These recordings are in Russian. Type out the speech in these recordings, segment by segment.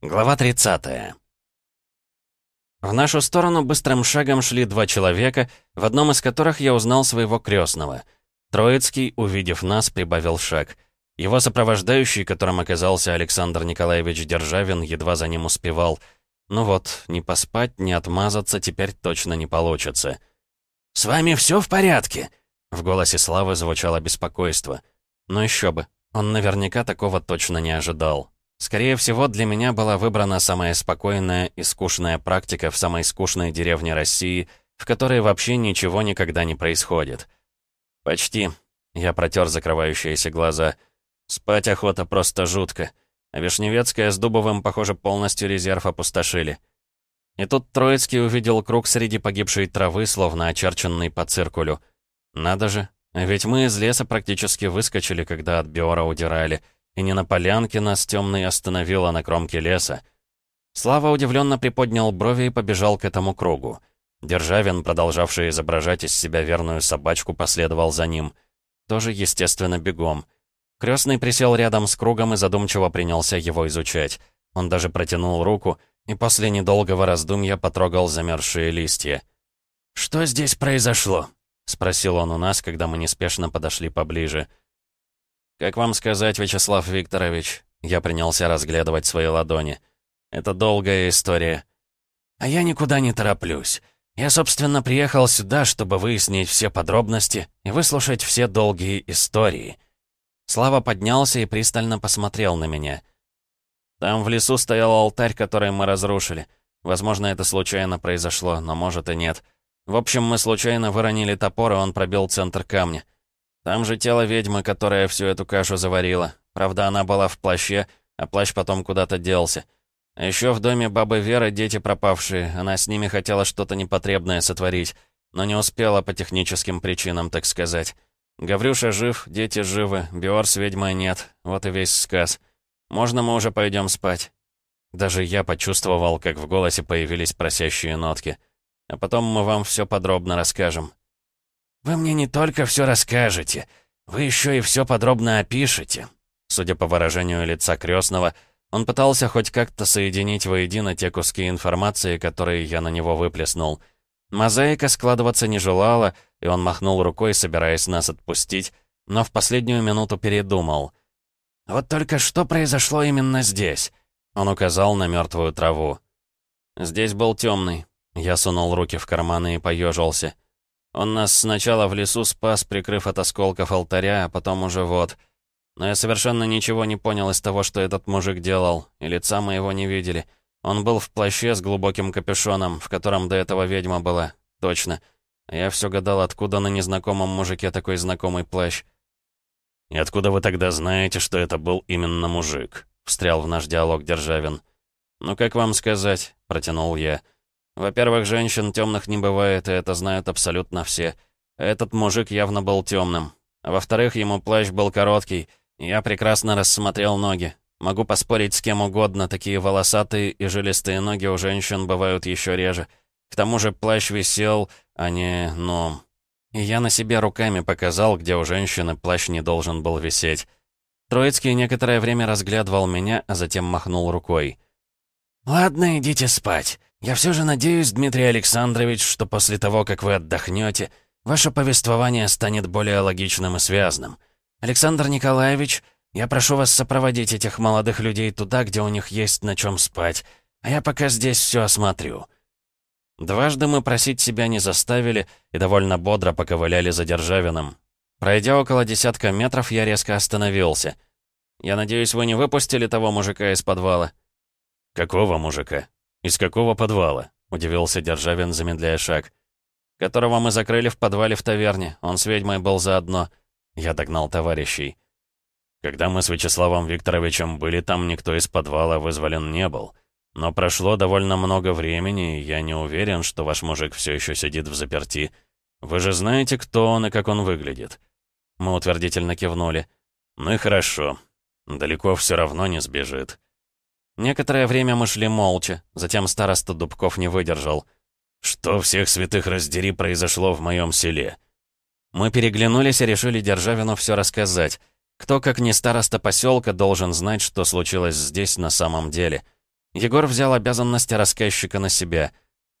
Глава 30. В нашу сторону быстрым шагом шли два человека, в одном из которых я узнал своего крестного. Троицкий, увидев нас, прибавил шаг. Его сопровождающий, которым оказался Александр Николаевич Державин, едва за ним успевал. Ну вот, не поспать, не отмазаться теперь точно не получится. «С вами все в порядке?» В голосе Славы звучало беспокойство. Но еще бы, он наверняка такого точно не ожидал. Скорее всего, для меня была выбрана самая спокойная и скучная практика в самой скучной деревне России, в которой вообще ничего никогда не происходит. «Почти», — я протер закрывающиеся глаза. «Спать охота просто жутко. А Вишневецкая с Дубовым, похоже, полностью резерв опустошили». И тут Троицкий увидел круг среди погибшей травы, словно очерченный по циркулю. «Надо же, ведь мы из леса практически выскочили, когда от Биора удирали» и не на полянке нас темный остановил, а на кромке леса. Слава удивленно приподнял брови и побежал к этому кругу. Державин, продолжавший изображать из себя верную собачку, последовал за ним. Тоже, естественно, бегом. Крестный присел рядом с кругом и задумчиво принялся его изучать. Он даже протянул руку и после недолгого раздумья потрогал замерзшие листья. «Что здесь произошло?» — спросил он у нас, когда мы неспешно подошли поближе. «Как вам сказать, Вячеслав Викторович?» Я принялся разглядывать свои ладони. «Это долгая история». «А я никуда не тороплюсь. Я, собственно, приехал сюда, чтобы выяснить все подробности и выслушать все долгие истории». Слава поднялся и пристально посмотрел на меня. «Там в лесу стоял алтарь, который мы разрушили. Возможно, это случайно произошло, но может и нет. В общем, мы случайно выронили топор, и он пробил центр камня. Там же тело ведьмы, которая всю эту кашу заварила. Правда, она была в плаще, а плащ потом куда-то делся. А еще в доме бабы Веры дети пропавшие. Она с ними хотела что-то непотребное сотворить, но не успела по техническим причинам, так сказать. Гаврюша жив, дети живы, Биор с ведьмой нет. Вот и весь сказ. Можно мы уже пойдем спать?» Даже я почувствовал, как в голосе появились просящие нотки. А потом мы вам все подробно расскажем. «Вы мне не только все расскажете, вы еще и все подробно опишете». Судя по выражению лица крестного, он пытался хоть как-то соединить воедино те куски информации, которые я на него выплеснул. Мозаика складываться не желала, и он махнул рукой, собираясь нас отпустить, но в последнюю минуту передумал. «Вот только что произошло именно здесь?» Он указал на мертвую траву. «Здесь был темный». Я сунул руки в карманы и поежился. Он нас сначала в лесу спас, прикрыв от осколков алтаря, а потом уже вот. Но я совершенно ничего не понял из того, что этот мужик делал, и лица мы его не видели. Он был в плаще с глубоким капюшоном, в котором до этого ведьма была. Точно. Я все гадал, откуда на незнакомом мужике такой знакомый плащ. «И откуда вы тогда знаете, что это был именно мужик?» — встрял в наш диалог Державин. «Ну, как вам сказать?» — протянул я. Во-первых, женщин темных не бывает, и это знают абсолютно все. Этот мужик явно был темным. Во-вторых, ему плащ был короткий, я прекрасно рассмотрел ноги. Могу поспорить с кем угодно, такие волосатые и жилистые ноги у женщин бывают еще реже. К тому же плащ висел, а не... ну... И я на себе руками показал, где у женщины плащ не должен был висеть. Троицкий некоторое время разглядывал меня, а затем махнул рукой. «Ладно, идите спать. Я все же надеюсь, Дмитрий Александрович, что после того, как вы отдохнете, ваше повествование станет более логичным и связанным. Александр Николаевич, я прошу вас сопроводить этих молодых людей туда, где у них есть на чем спать, а я пока здесь все осмотрю». Дважды мы просить себя не заставили и довольно бодро поковыляли за Державиным. Пройдя около десятка метров, я резко остановился. «Я надеюсь, вы не выпустили того мужика из подвала?» «Какого мужика?» «Из какого подвала?» — удивился Державин, замедляя шаг. «Которого мы закрыли в подвале в таверне. Он с ведьмой был заодно». Я догнал товарищей. Когда мы с Вячеславом Викторовичем были там, никто из подвала вызволен не был. Но прошло довольно много времени, и я не уверен, что ваш мужик все еще сидит в заперти. Вы же знаете, кто он и как он выглядит?» Мы утвердительно кивнули. «Ну и хорошо. Далеко все равно не сбежит». Некоторое время мы шли молча, затем староста Дубков не выдержал. «Что всех святых раздери произошло в моем селе?» Мы переглянулись и решили Державину все рассказать. Кто, как не староста поселка, должен знать, что случилось здесь на самом деле. Егор взял обязанности рассказчика на себя,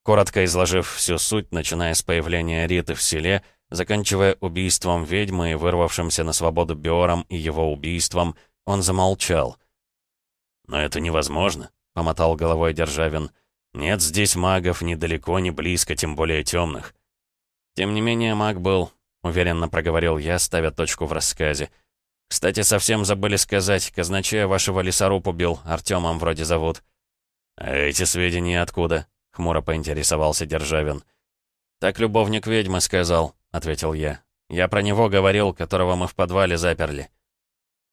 коротко изложив всю суть, начиная с появления Риты в селе, заканчивая убийством ведьмы и вырвавшимся на свободу Биором и его убийством, он замолчал. «Но это невозможно», — помотал головой Державин. «Нет здесь магов ни далеко, ни близко, тем более темных». «Тем не менее, маг был», — уверенно проговорил я, ставя точку в рассказе. «Кстати, совсем забыли сказать, казначея вашего лесоруб убил, Артемом вроде зовут». «А эти сведения откуда?» — хмуро поинтересовался Державин. «Так любовник ведьмы сказал», — ответил я. «Я про него говорил, которого мы в подвале заперли».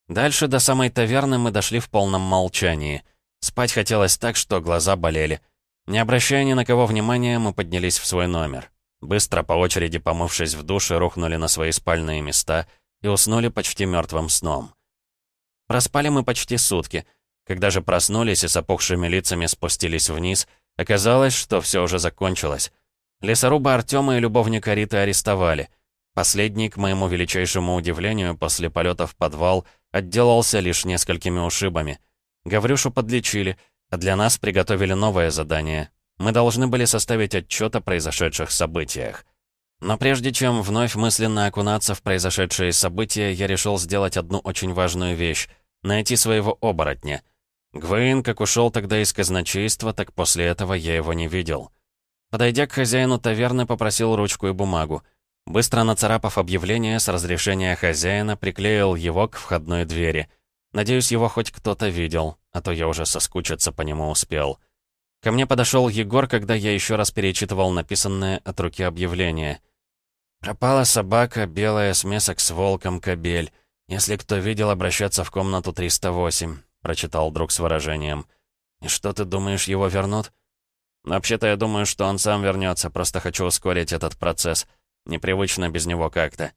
Дальше до самой таверны мы дошли в полном молчании. Спать хотелось так, что глаза болели. Не обращая ни на кого внимания, мы поднялись в свой номер. Быстро по очереди помывшись в душе, рухнули на свои спальные места и уснули почти мертвым сном. Проспали мы почти сутки. Когда же проснулись и с опухшими лицами спустились вниз, оказалось, что все уже закончилось. Лесоруба Артема и любовника Риты арестовали. Последний, к моему величайшему удивлению, после полета в подвал, отделался лишь несколькими ушибами. Гаврюшу подлечили, а для нас приготовили новое задание. Мы должны были составить отчет о произошедших событиях. Но прежде чем вновь мысленно окунаться в произошедшие события, я решил сделать одну очень важную вещь — найти своего оборотня. Гвейн как ушел тогда из казначейства, так после этого я его не видел. Подойдя к хозяину таверны, попросил ручку и бумагу. Быстро нацарапав объявление с разрешения хозяина, приклеил его к входной двери. Надеюсь, его хоть кто-то видел, а то я уже соскучиться по нему успел. Ко мне подошел Егор, когда я еще раз перечитывал написанное от руки объявление. «Пропала собака, белая смесок с волком, кобель. Если кто видел, обращаться в комнату 308», — прочитал друг с выражением. «И что ты думаешь, его вернут?» «Вообще-то я думаю, что он сам вернется, просто хочу ускорить этот процесс. Непривычно без него как-то».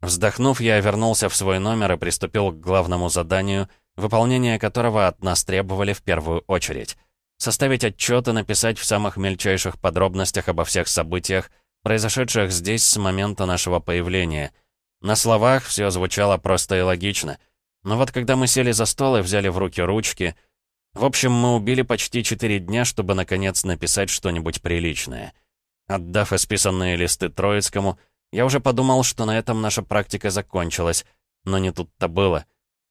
Вздохнув, я вернулся в свой номер и приступил к главному заданию, выполнение которого от нас требовали в первую очередь. Составить отчет и написать в самых мельчайших подробностях обо всех событиях, произошедших здесь с момента нашего появления. На словах все звучало просто и логично. Но вот когда мы сели за стол и взяли в руки ручки... В общем, мы убили почти четыре дня, чтобы наконец написать что-нибудь приличное. Отдав исписанные листы Троицкому, я уже подумал, что на этом наша практика закончилась, но не тут-то было.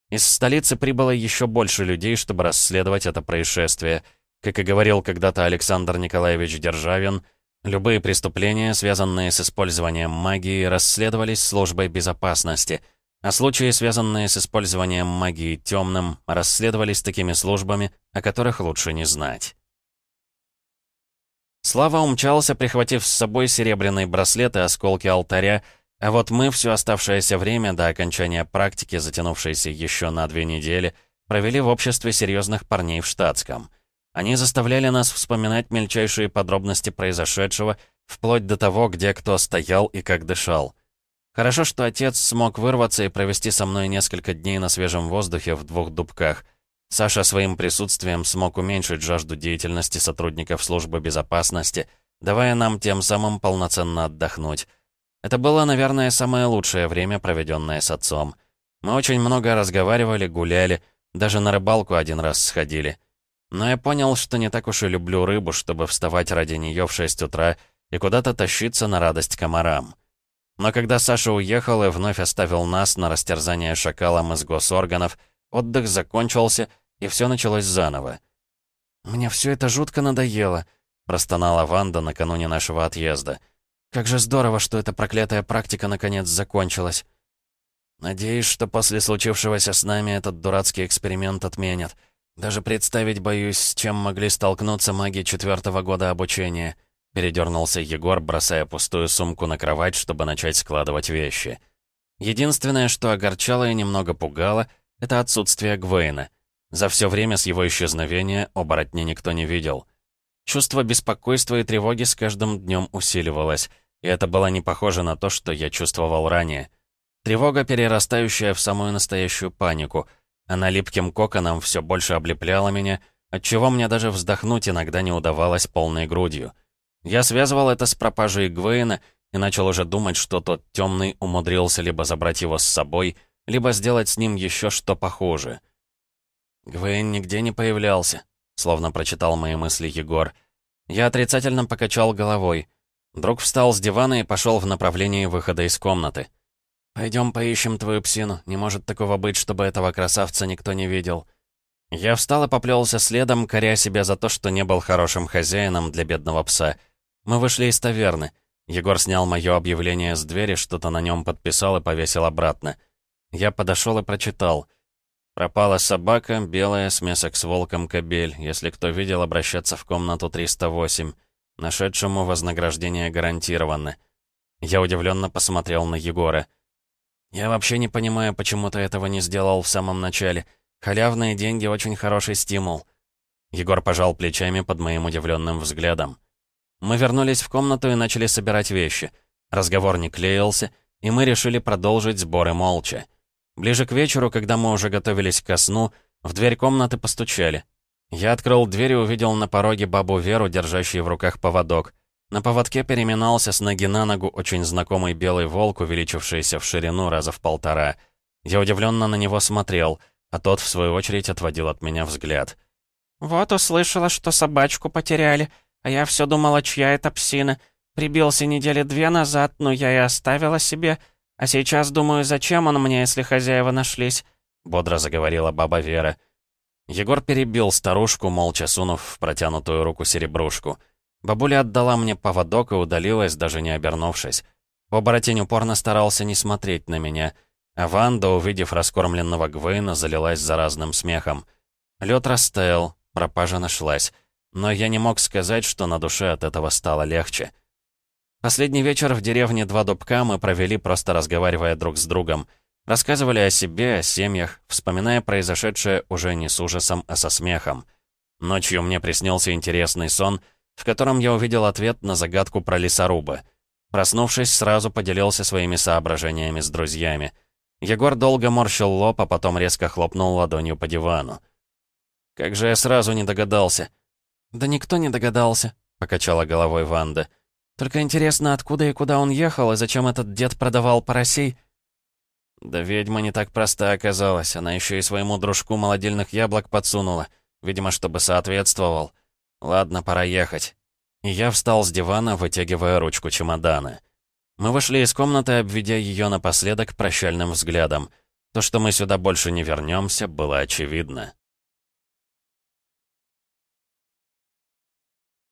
Из столицы прибыло еще больше людей, чтобы расследовать это происшествие. Как и говорил когда-то Александр Николаевич Державин, любые преступления, связанные с использованием магии, расследовались службой безопасности, а случаи, связанные с использованием магии темным, расследовались такими службами, о которых лучше не знать. Слава умчался, прихватив с собой серебряный браслет и осколки алтаря, а вот мы все оставшееся время до окончания практики, затянувшейся еще на две недели, провели в обществе серьезных парней в штатском. Они заставляли нас вспоминать мельчайшие подробности произошедшего, вплоть до того, где кто стоял и как дышал. Хорошо, что отец смог вырваться и провести со мной несколько дней на свежем воздухе в двух дубках. Саша своим присутствием смог уменьшить жажду деятельности сотрудников службы безопасности, давая нам тем самым полноценно отдохнуть. Это было, наверное, самое лучшее время, проведенное с отцом. Мы очень много разговаривали, гуляли, даже на рыбалку один раз сходили. Но я понял, что не так уж и люблю рыбу, чтобы вставать ради нее в 6 утра и куда-то тащиться на радость комарам. Но когда Саша уехал и вновь оставил нас на растерзание шакалом из госорганов, отдых закончился — и все началось заново. «Мне все это жутко надоело», — простонала Ванда накануне нашего отъезда. «Как же здорово, что эта проклятая практика наконец закончилась». «Надеюсь, что после случившегося с нами этот дурацкий эксперимент отменят. Даже представить боюсь, с чем могли столкнуться маги четвертого года обучения», — передернулся Егор, бросая пустую сумку на кровать, чтобы начать складывать вещи. Единственное, что огорчало и немного пугало, — это отсутствие Гвейна — за все время с его исчезновения оборотня никто не видел. Чувство беспокойства и тревоги с каждым днем усиливалось, и это было не похоже на то, что я чувствовал ранее. Тревога, перерастающая в самую настоящую панику. Она липким коконом все больше облепляла меня, отчего мне даже вздохнуть иногда не удавалось полной грудью. Я связывал это с пропажей Гвейна и начал уже думать, что тот темный умудрился либо забрать его с собой, либо сделать с ним еще что похуже — Гвейн нигде не появлялся. словно прочитал мои мысли Егор. Я отрицательно покачал головой. Друг встал с дивана и пошел в направлении выхода из комнаты. «Пойдем поищем твою псину. Не может такого быть, чтобы этого красавца никто не видел». Я встал и поплелся следом, коря себя за то, что не был хорошим хозяином для бедного пса. Мы вышли из таверны. Егор снял мое объявление с двери, что-то на нем подписал и повесил обратно. Я подошел и прочитал. «Пропала собака, белая, смесок с волком кобель. Если кто видел, обращаться в комнату 308. Нашедшему вознаграждение гарантировано». Я удивленно посмотрел на Егора. «Я вообще не понимаю, почему ты этого не сделал в самом начале. Халявные деньги — очень хороший стимул». Егор пожал плечами под моим удивленным взглядом. Мы вернулись в комнату и начали собирать вещи. Разговор не клеился, и мы решили продолжить сборы молча. Ближе к вечеру, когда мы уже готовились ко сну, в дверь комнаты постучали. Я открыл дверь и увидел на пороге бабу Веру, держащую в руках поводок. На поводке переминался с ноги на ногу очень знакомый белый волк, увеличившийся в ширину раза в полтора. Я удивленно на него смотрел, а тот, в свою очередь, отводил от меня взгляд. «Вот услышала, что собачку потеряли», а я все думала, чья это псина. Прибился недели две назад, но я и оставила себе. А сейчас думаю, зачем он мне, если хозяева нашлись?» Бодро заговорила баба Вера. Егор перебил старушку, молча сунув в протянутую руку серебрушку. Бабуля отдала мне поводок и удалилась, даже не обернувшись. Оборотень упорно старался не смотреть на меня, а Ванда, увидев раскормленного Гвейна, залилась заразным смехом. Лед растаял, пропажа нашлась но я не мог сказать, что на душе от этого стало легче. Последний вечер в деревне Два Дубка мы провели, просто разговаривая друг с другом. Рассказывали о себе, о семьях, вспоминая произошедшее уже не с ужасом, а со смехом. Ночью мне приснился интересный сон, в котором я увидел ответ на загадку про лесоруба. Проснувшись, сразу поделился своими соображениями с друзьями. Егор долго морщил лоб, а потом резко хлопнул ладонью по дивану. «Как же я сразу не догадался!» «Да никто не догадался», — покачала головой Ванда. «Только интересно, откуда и куда он ехал, и зачем этот дед продавал поросей?» Да ведьма не так проста оказалась. Она еще и своему дружку молодильных яблок подсунула. Видимо, чтобы соответствовал. Ладно, пора ехать. И я встал с дивана, вытягивая ручку чемодана. Мы вышли из комнаты, обведя ее напоследок прощальным взглядом. То, что мы сюда больше не вернемся, было очевидно.